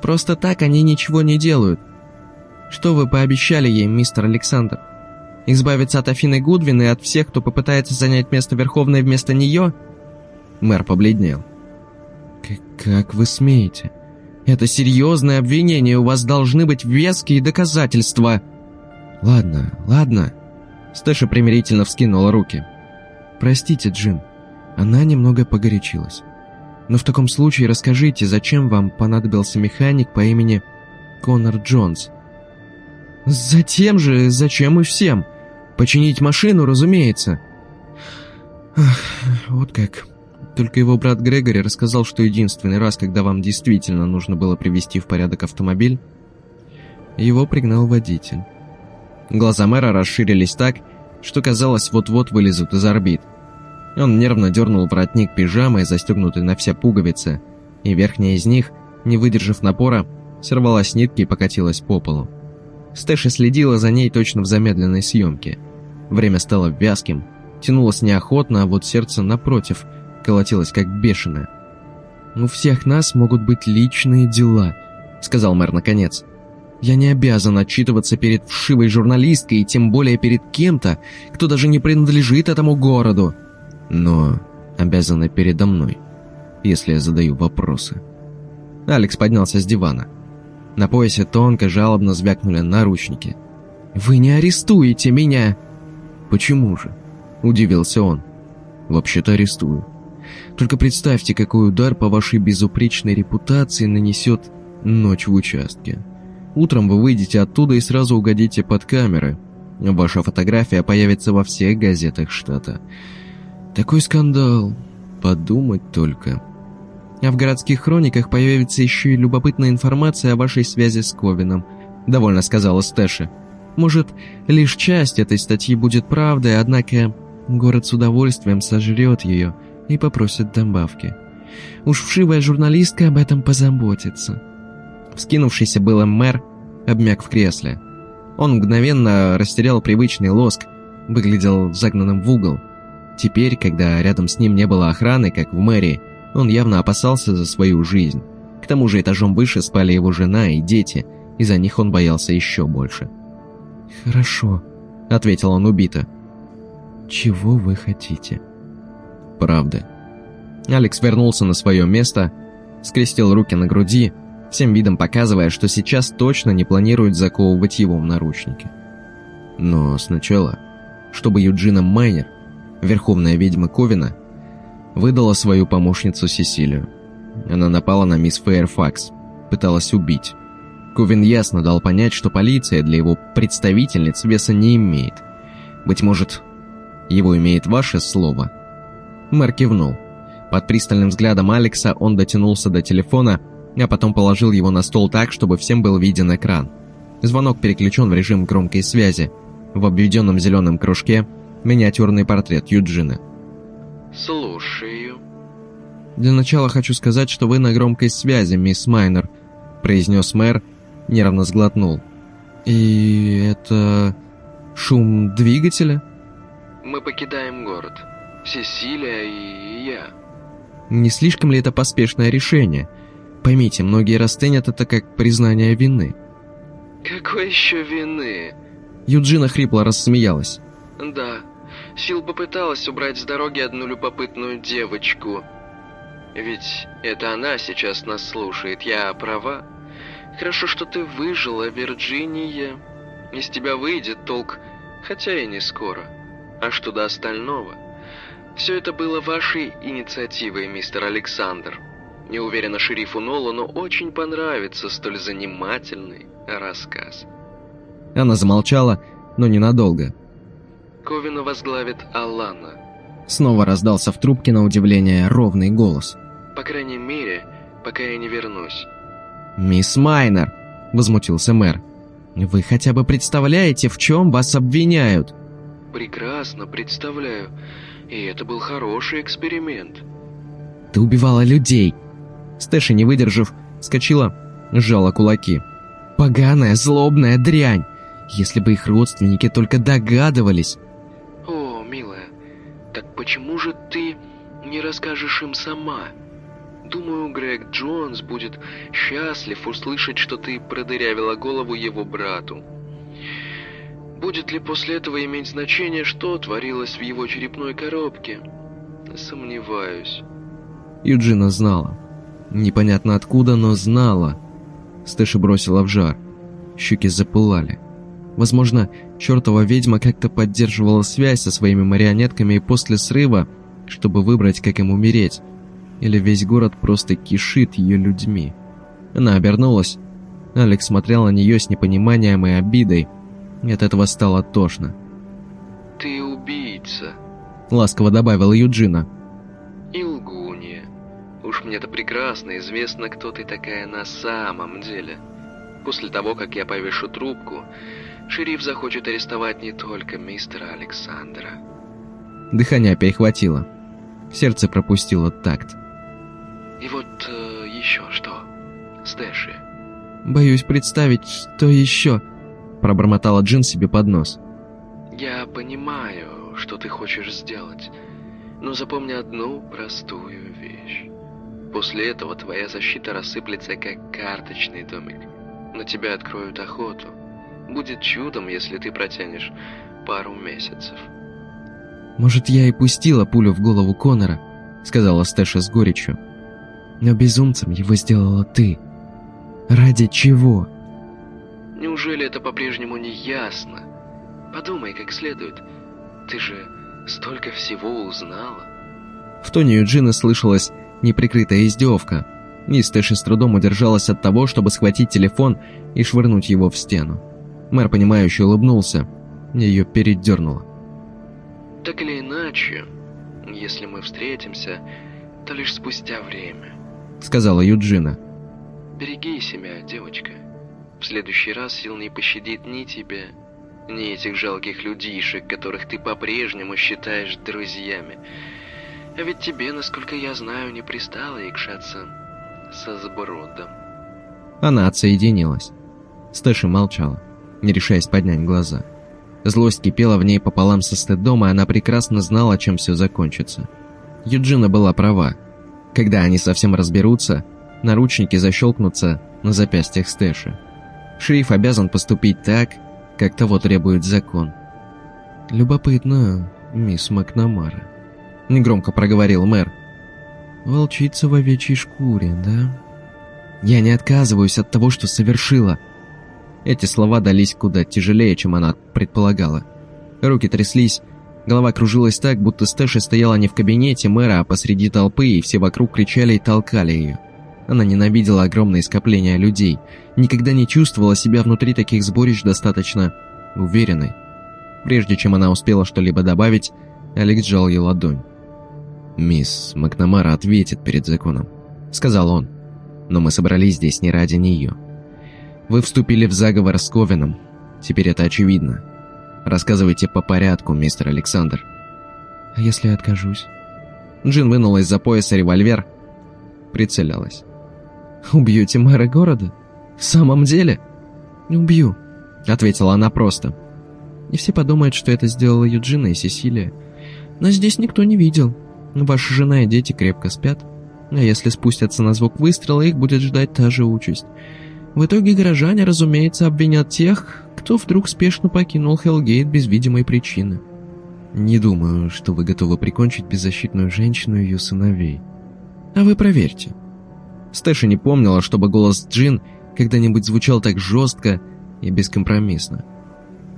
«Просто так они ничего не делают. Что вы пообещали ей, мистер Александр? Избавиться от Афины Гудвин и от всех, кто попытается занять место Верховной вместо нее?» Мэр побледнел. «Как вы смеете? Это серьезное обвинение, у вас должны быть веские доказательства!» «Ладно, ладно», Стэша примирительно вскинула руки. «Простите, Джин, она немного погорячилась. Но в таком случае расскажите, зачем вам понадобился механик по имени Конор Джонс?» «Затем же, зачем и всем. Починить машину, разумеется». Ах, вот как. Только его брат Грегори рассказал, что единственный раз, когда вам действительно нужно было привести в порядок автомобиль, его пригнал водитель. Глаза мэра расширились так, что казалось, вот-вот вылезут из орбит. Он нервно дернул воротник пижамы, застегнутый на все пуговицы, и верхняя из них, не выдержав напора, сорвалась с нитки и покатилась по полу. Стэша следила за ней точно в замедленной съемке. Время стало вязким, тянулось неохотно, а вот сердце, напротив, колотилось как бешеное. «У всех нас могут быть личные дела», — сказал мэр наконец. «Я не обязан отчитываться перед вшивой журналисткой и тем более перед кем-то, кто даже не принадлежит этому городу. Но обязаны передо мной, если я задаю вопросы». Алекс поднялся с дивана. На поясе тонко, жалобно звякнули наручники. «Вы не арестуете меня!» «Почему же?» – удивился он. «Вообще-то арестую. Только представьте, какой удар по вашей безупречной репутации нанесет ночь в участке. Утром вы выйдете оттуда и сразу угодите под камеры. Ваша фотография появится во всех газетах штата. Такой скандал. Подумать только. А в городских хрониках появится еще и любопытная информация о вашей связи с Ковином, довольно сказала Стэша. Может, лишь часть этой статьи будет правдой, однако город с удовольствием сожрет ее – и попросят добавки. Уж вшивая журналистка об этом позаботится. Вскинувшийся было мэр обмяк в кресле. Он мгновенно растерял привычный лоск, выглядел загнанным в угол. Теперь, когда рядом с ним не было охраны, как в мэрии, он явно опасался за свою жизнь. К тому же этажом выше спали его жена и дети, и за них он боялся еще больше. «Хорошо», — ответил он убито. «Чего вы хотите?» правды. Алекс вернулся на свое место, скрестил руки на груди, всем видом показывая, что сейчас точно не планирует заковывать его в наручники. Но сначала, чтобы Юджина Майнер, верховная ведьма Ковина, выдала свою помощницу Сесилию. Она напала на мисс Фэйрфакс, пыталась убить. Ковин ясно дал понять, что полиция для его представительниц веса не имеет. Быть может, его имеет ваше слово – Мэр кивнул. Под пристальным взглядом Алекса он дотянулся до телефона, а потом положил его на стол так, чтобы всем был виден экран. Звонок переключен в режим громкой связи. В обведенном зеленом кружке миниатюрный портрет Юджины. «Слушаю». «Для начала хочу сказать, что вы на громкой связи, мисс Майнер», произнес мэр, нервно сглотнул. «И это... шум двигателя?» «Мы покидаем город», Сесилия и я. Не слишком ли это поспешное решение? Поймите, многие расценят это как признание вины. Какой еще вины? Юджина хрипло рассмеялась. Да, Сил попыталась убрать с дороги одну любопытную девочку. Ведь это она сейчас нас слушает, я права? Хорошо, что ты выжила, Вирджиния. Из тебя выйдет толк, хотя и не скоро. А что до остального? Все это было вашей инициативой, мистер Александр. Не уверена, шерифу Нолану очень понравится столь занимательный рассказ. Она замолчала, но ненадолго. Ковина возглавит Алана. Снова раздался в трубке на удивление ровный голос. По крайней мере, пока я не вернусь. «Мисс Майнер!» – возмутился мэр. «Вы хотя бы представляете, в чем вас обвиняют?» «Прекрасно представляю. И это был хороший эксперимент. Ты убивала людей. Стэша, не выдержав, скочила, сжала кулаки. Поганая, злобная дрянь. Если бы их родственники только догадывались. Почему же ты не расскажешь им сама? Думаю, Грег Джонс будет счастлив услышать, что ты продырявила голову его брату. Будет ли после этого иметь значение, что творилось в его черепной коробке? Сомневаюсь. Юджина знала. Непонятно откуда, но знала. Стэша бросила в жар. Щеки запылали. Возможно, чертова ведьма как-то поддерживала связь со своими марионетками и после срыва, чтобы выбрать, как им умереть. Или весь город просто кишит ее людьми. Она обернулась. Алекс смотрел на нее с непониманием и обидой, и от этого стало тошно. «Ты убийца», — ласково добавила Юджина. «И лгунья. Уж мне-то прекрасно известно, кто ты такая на самом деле. После того, как я повешу трубку, шериф захочет арестовать не только мистера Александра». Дыхание перехватило. Сердце пропустило такт. И вот э, еще что, Стэши. «Боюсь представить, что еще», — пробормотала Джин себе под нос. Я понимаю, что ты хочешь сделать, но запомни одну простую вещь. После этого твоя защита рассыплется, как карточный домик. На тебя откроют охоту. Будет чудом, если ты протянешь пару месяцев. «Может, я и пустила пулю в голову Конора», — сказала Стэша с горечью. «Но безумцем его сделала ты. Ради чего?» Неужели это по-прежнему не ясно? Подумай как следует. Ты же столько всего узнала. В тоне Юджина слышалась неприкрытая издевка, и Стэши с трудом удержалась от того, чтобы схватить телефон и швырнуть его в стену. Мэр, понимающе улыбнулся. Ее передернуло. Так или иначе, если мы встретимся, то лишь спустя время. Сказала Юджина. Береги себя, девочка. В следующий раз сил не пощадит ни тебя, ни этих жалких людишек, которых ты по-прежнему считаешь друзьями. А ведь тебе, насколько я знаю, не пристало икшаться со сбродом. Она отсоединилась. Стэши молчала, не решаясь поднять глаза. Злость кипела в ней пополам со стыдом, и она прекрасно знала, чем все закончится. Юджина была права. Когда они совсем разберутся, наручники защелкнутся на запястьях Стэши. Шериф обязан поступить так, как того требует закон. «Любопытно, мисс Макнамара», — негромко проговорил мэр. «Волчица в овечьей шкуре, да?» «Я не отказываюсь от того, что совершила». Эти слова дались куда тяжелее, чем она предполагала. Руки тряслись, голова кружилась так, будто Стэша стояла не в кабинете мэра, а посреди толпы, и все вокруг кричали и толкали ее. Она ненавидела огромные скопления людей, никогда не чувствовала себя внутри таких сборищ достаточно уверенной. Прежде чем она успела что-либо добавить, Алекс сжал ей ладонь. «Мисс Макнамара ответит перед законом», — сказал он. «Но мы собрались здесь не ради нее. Вы вступили в заговор с Ковином. Теперь это очевидно. Рассказывайте по порядку, мистер Александр». «А если я откажусь?» Джин вынула из-за пояса револьвер, прицелялась. «Убьете мэра города? В самом деле?» «Не убью», — ответила она просто. «И все подумают, что это сделала Юджина и Сесилия. Но здесь никто не видел. Ваша жена и дети крепко спят. А если спустятся на звук выстрела, их будет ждать та же участь. В итоге горожане, разумеется, обвинят тех, кто вдруг спешно покинул Хелгейт без видимой причины. Не думаю, что вы готовы прикончить беззащитную женщину и ее сыновей. А вы проверьте. Стэша не помнила, чтобы голос Джин когда-нибудь звучал так жестко и бескомпромиссно.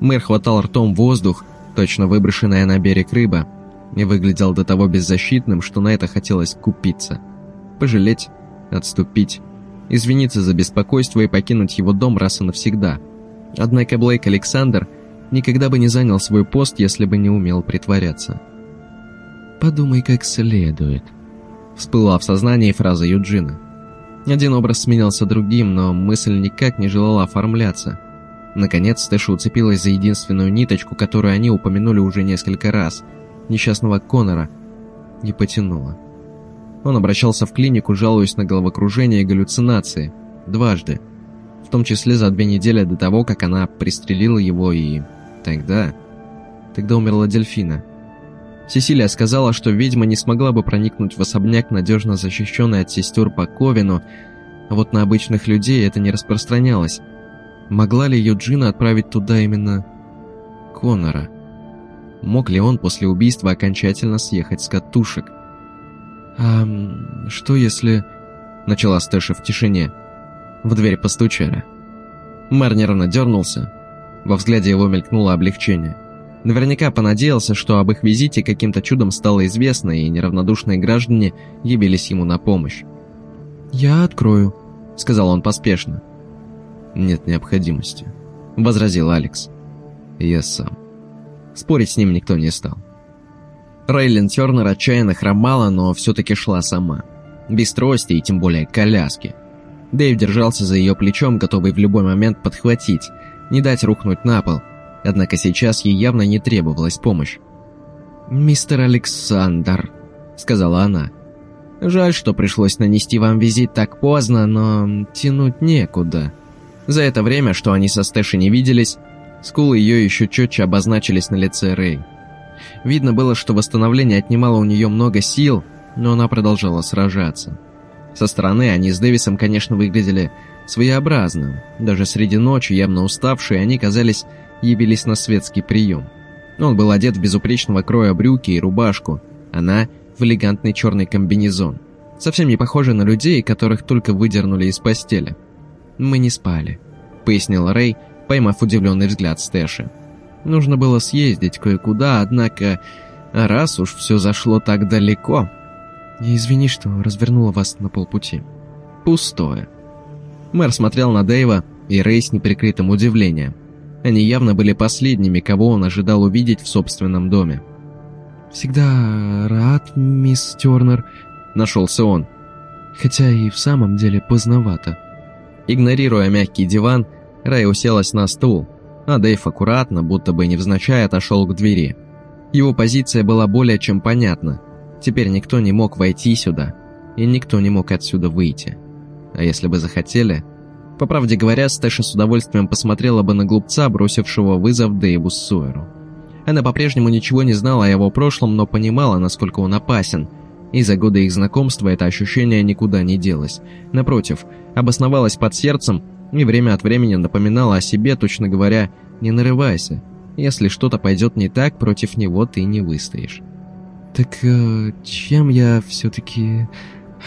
Мэр хватал ртом воздух, точно выброшенная на берег рыба, и выглядел до того беззащитным, что на это хотелось купиться. Пожалеть, отступить, извиниться за беспокойство и покинуть его дом раз и навсегда. Однако Блейк Александр никогда бы не занял свой пост, если бы не умел притворяться. «Подумай как следует», — всплыла в сознании фраза Юджина. Один образ сменялся другим, но мысль никак не желала оформляться. Наконец Стэша уцепилась за единственную ниточку, которую они упомянули уже несколько раз – несчастного Конора, и потянула. Он обращался в клинику, жалуясь на головокружение и галлюцинации. Дважды. В том числе за две недели до того, как она пристрелила его и... Тогда... Тогда умерла Дельфина. Сесилия сказала, что ведьма не смогла бы проникнуть в особняк, надежно защищенный от сестер по Ковину, а вот на обычных людей это не распространялось. Могла ли Юджина отправить туда именно Конора? Мог ли он после убийства окончательно съехать с катушек? «А что если...» — начала Стэша в тишине. В дверь постучали. Мэр нервно дернулся. Во взгляде его мелькнуло облегчение. Наверняка понадеялся, что об их визите каким-то чудом стало известно, и неравнодушные граждане явились ему на помощь. «Я открою», — сказал он поспешно. «Нет необходимости», — возразил Алекс. «Я сам». Спорить с ним никто не стал. Рейлин Тернер отчаянно хромала, но все-таки шла сама. Без трости и тем более коляски. Дэйв держался за ее плечом, готовый в любой момент подхватить, не дать рухнуть на пол — Однако сейчас ей явно не требовалась помощь. «Мистер Александр», —— сказала она. «Жаль, что пришлось нанести вам визит так поздно, но тянуть некуда». За это время, что они со Стэши не виделись, скулы ее еще четче обозначились на лице Рэй. Видно было, что восстановление отнимало у нее много сил, но она продолжала сражаться. Со стороны они с Дэвисом, конечно, выглядели своеобразно. Даже среди ночи, явно уставшие, они, казались, явились на светский прием. Он был одет в безупречного кроя брюки и рубашку, она в элегантный черный комбинезон. Совсем не похожи на людей, которых только выдернули из постели. «Мы не спали», — пояснил Рэй, поймав удивленный взгляд Стэши. «Нужно было съездить кое-куда, однако, раз уж все зашло так далеко...» И извини, что развернула вас на полпути. Пустое. Мэр смотрел на Дэйва и Рэй с неприкрытым удивлением. Они явно были последними, кого он ожидал увидеть в собственном доме. «Всегда рад, мисс Тернер», — нашелся он. «Хотя и в самом деле поздновато». Игнорируя мягкий диван, Рэй уселась на стул, а Дэйв аккуратно, будто бы невзначай, отошел к двери. Его позиция была более чем понятна. Теперь никто не мог войти сюда, и никто не мог отсюда выйти. А если бы захотели... По правде говоря, Стэша с удовольствием посмотрела бы на глупца, бросившего вызов Дэйву Суэру. Она по-прежнему ничего не знала о его прошлом, но понимала, насколько он опасен, и за годы их знакомства это ощущение никуда не делось. Напротив, обосновалась под сердцем и время от времени напоминала о себе, точно говоря, «Не нарывайся. Если что-то пойдет не так, против него ты не выстоишь». «Так э, чем я все-таки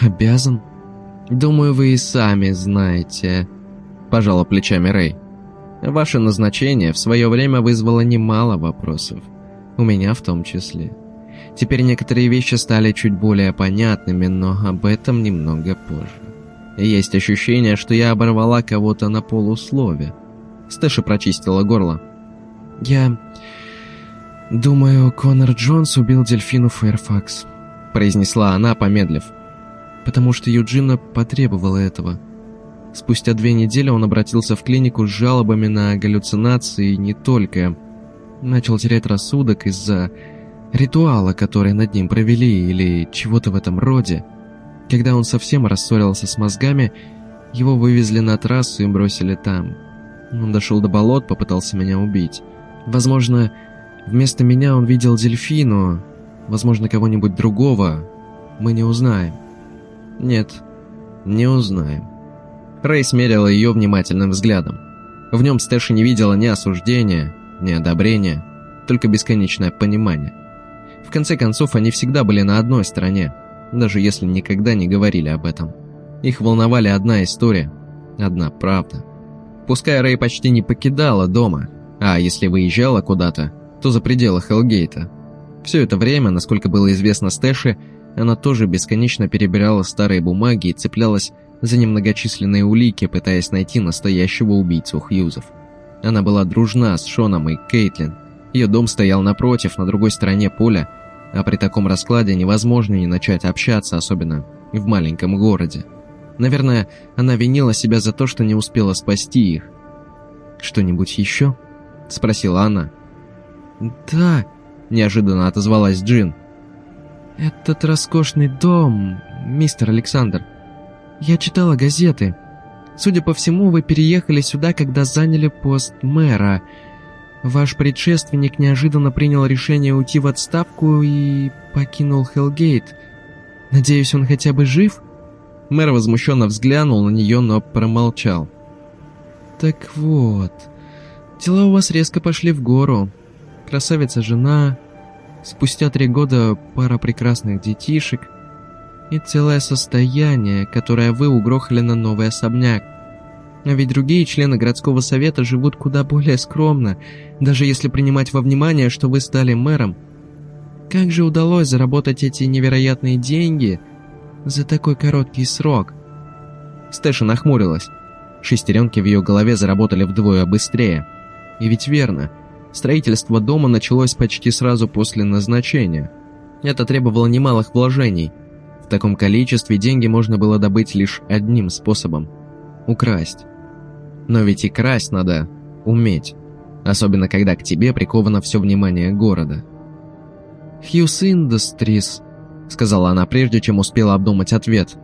обязан?» «Думаю, вы и сами знаете», – пожала плечами Рэй. «Ваше назначение в свое время вызвало немало вопросов. У меня в том числе. Теперь некоторые вещи стали чуть более понятными, но об этом немного позже. Есть ощущение, что я оборвала кого-то на полуслове». Стэша прочистила горло. «Я «Думаю, Конор Джонс убил дельфину Фэрфакс», — произнесла она, помедлив. «Потому что Юджина потребовала этого. Спустя две недели он обратился в клинику с жалобами на галлюцинации не только. Начал терять рассудок из-за ритуала, который над ним провели, или чего-то в этом роде. Когда он совсем рассорился с мозгами, его вывезли на трассу и бросили там. Он дошел до болот, попытался меня убить. Возможно, Вместо меня он видел дельфину, возможно, кого-нибудь другого. Мы не узнаем. Нет, не узнаем. Рэй смерила ее внимательным взглядом. В нем Стэши не видела ни осуждения, ни одобрения, только бесконечное понимание. В конце концов, они всегда были на одной стороне, даже если никогда не говорили об этом. Их волновали одна история, одна правда. Пускай Рэй почти не покидала дома, а если выезжала куда-то, то за пределы Хелгейта. Все это время, насколько было известно Стэше, она тоже бесконечно перебирала старые бумаги и цеплялась за немногочисленные улики, пытаясь найти настоящего убийцу Хьюзов. Она была дружна с Шоном и Кейтлин. Ее дом стоял напротив, на другой стороне поля, а при таком раскладе невозможно не начать общаться, особенно в маленьком городе. Наверное, она винила себя за то, что не успела спасти их. «Что-нибудь еще?» – спросила она. «Да», — неожиданно отозвалась Джин. «Этот роскошный дом, мистер Александр. Я читала газеты. Судя по всему, вы переехали сюда, когда заняли пост мэра. Ваш предшественник неожиданно принял решение уйти в отставку и покинул Хелгейт. Надеюсь, он хотя бы жив?» Мэр возмущенно взглянул на нее, но промолчал. «Так вот, дела у вас резко пошли в гору красавица жена, спустя три года пара прекрасных детишек и целое состояние, которое вы угрохали на новый особняк. А ведь другие члены городского совета живут куда более скромно, даже если принимать во внимание, что вы стали мэром. Как же удалось заработать эти невероятные деньги за такой короткий срок? Стэша нахмурилась. Шестеренки в ее голове заработали вдвое быстрее. И ведь верно. Строительство дома началось почти сразу после назначения. Это требовало немалых вложений. В таком количестве деньги можно было добыть лишь одним способом – украсть. Но ведь и красть надо уметь, особенно когда к тебе приковано все внимание города. «Хьюз Industries сказала она прежде, чем успела обдумать ответ.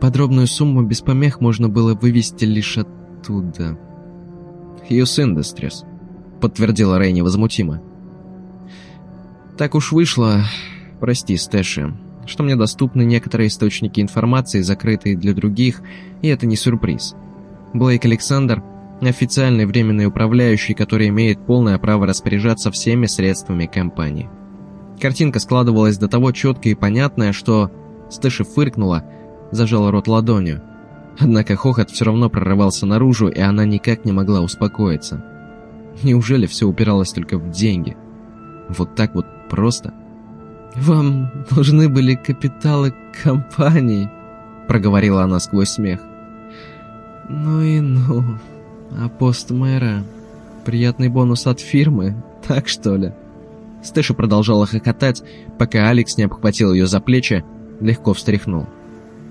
Подробную сумму без помех можно было вывести лишь оттуда. «Hughes Industries», — подтвердила Рэй невозмутимо. «Так уж вышло, прости, Стэши, что мне доступны некоторые источники информации, закрытые для других, и это не сюрприз. Блейк Александр – официальный временный управляющий, который имеет полное право распоряжаться всеми средствами компании. Картинка складывалась до того четкая и понятная, что Стэши фыркнула, зажала рот ладонью. Однако хохот все равно прорывался наружу, и она никак не могла успокоиться. Неужели все упиралось только в деньги? Вот так вот просто? «Вам нужны были капиталы компании», — проговорила она сквозь смех. «Ну и ну, а пост мэра? Приятный бонус от фирмы, так что ли?» Стэша продолжала хохотать, пока Алекс не обхватил ее за плечи, легко встряхнул.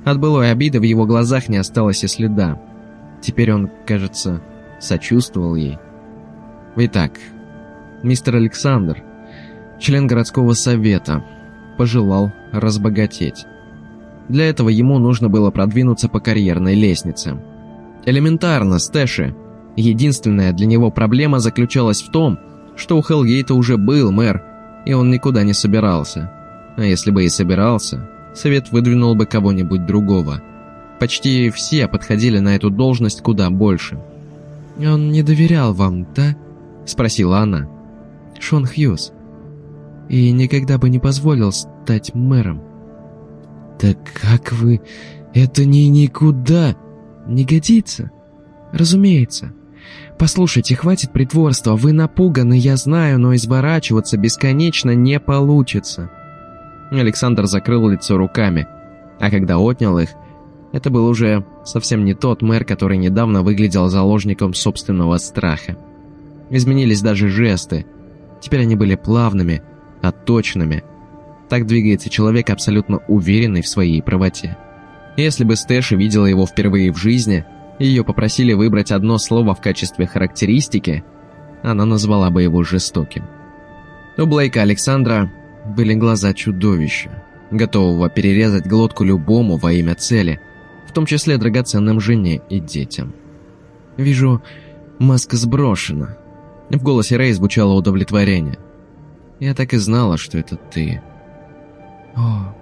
От былой обиды в его глазах не осталось и следа. Теперь он, кажется, сочувствовал ей. Итак, мистер Александр, член городского совета, пожелал разбогатеть. Для этого ему нужно было продвинуться по карьерной лестнице. Элементарно, Стэши. Единственная для него проблема заключалась в том, что у Хелгейта уже был мэр, и он никуда не собирался. А если бы и собирался, совет выдвинул бы кого-нибудь другого. Почти все подходили на эту должность куда больше. «Он не доверял вам, да?» – спросила она. «Шон Хьюз. И никогда бы не позволил стать мэром». «Так как вы... Это не никуда не годится?» «Разумеется. Послушайте, хватит притворства, вы напуганы, я знаю, но изворачиваться бесконечно не получится». Александр закрыл лицо руками, а когда отнял их, это был уже совсем не тот мэр, который недавно выглядел заложником собственного страха. Изменились даже жесты. Теперь они были плавными, отточенными. Так двигается человек, абсолютно уверенный в своей правоте. Если бы Стэша видела его впервые в жизни, ее попросили выбрать одно слово в качестве характеристики, она назвала бы его жестоким. У Блейка Александра были глаза чудовища, готового перерезать глотку любому во имя цели, в том числе драгоценным жене и детям. «Вижу, маска сброшена». В голосе Рэй звучало удовлетворение. «Я так и знала, что это ты». «О,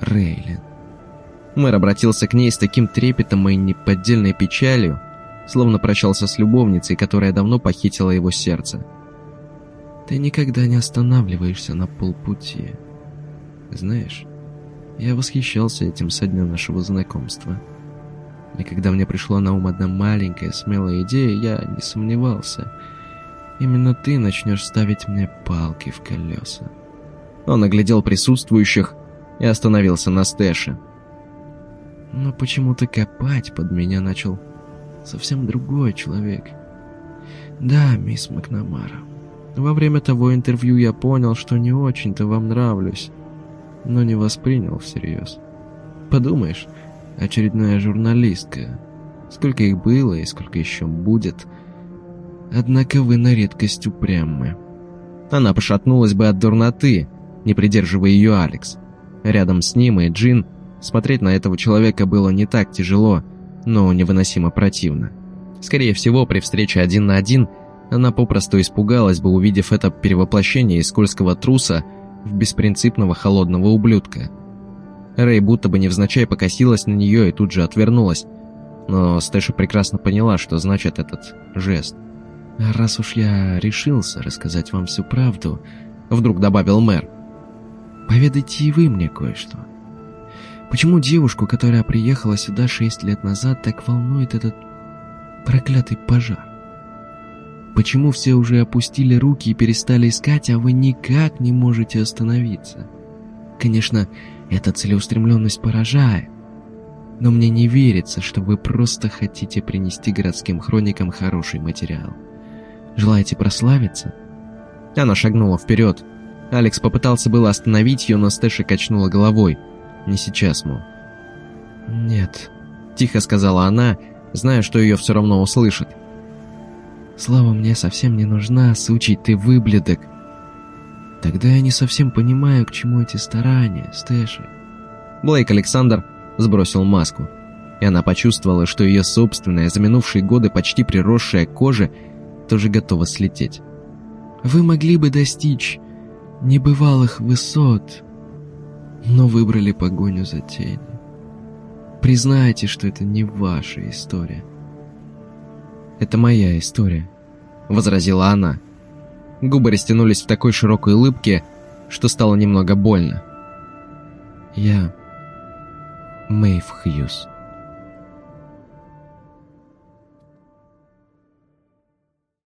Рейлин». Мэр обратился к ней с таким трепетом и неподдельной печалью, словно прощался с любовницей, которая давно похитила его сердце. Ты никогда не останавливаешься на полпути. Знаешь, я восхищался этим со дня нашего знакомства. И когда мне пришла на ум одна маленькая смелая идея, я не сомневался. Именно ты начнешь ставить мне палки в колеса. Он оглядел присутствующих и остановился на Стэше. Но почему-то копать под меня начал совсем другой человек. Да, мисс Макнамара, во время того интервью я понял, что не очень-то вам нравлюсь, но не воспринял всерьез. Подумаешь, очередная журналистка. Сколько их было и сколько еще будет. Однако вы на редкость упрямы. Она пошатнулась бы от дурноты, не придерживая ее Алекс. Рядом с ним и Джин смотреть на этого человека было не так тяжело, но невыносимо противно. Скорее всего, при встрече один на один – она попросту испугалась бы, увидев это перевоплощение из скользкого труса в беспринципного холодного ублюдка. Рэй будто бы невзначай покосилась на нее и тут же отвернулась. Но Стэша прекрасно поняла, что значит этот жест. «Раз уж я решился рассказать вам всю правду», — вдруг добавил мэр, — «поведайте и вы мне кое-что. Почему девушку, которая приехала сюда шесть лет назад, так волнует этот проклятый пожар? Почему все уже опустили руки и перестали искать, а вы никак не можете остановиться? Конечно, эта целеустремленность поражает. Но мне не верится, что вы просто хотите принести городским хроникам хороший материал. Желаете прославиться? Она шагнула вперед. Алекс попытался было остановить ее, но Стэша качнула головой. Не сейчас, мол. «Нет», — тихо сказала она, зная, что ее все равно услышат. Слава мне совсем не нужна, сучий ты выблядок. Тогда я не совсем понимаю, к чему эти старания, Стэши. Блейк Александр сбросил маску, и она почувствовала, что ее собственная, за минувшие годы почти приросшая кожа, тоже готова слететь. Вы могли бы достичь небывалых высот, но выбрали погоню за тенью. Признайте, что это не ваша история. «Это моя история», — возразила она. Губы растянулись в такой широкой улыбке, что стало немного больно. «Я Мэйв Хьюз».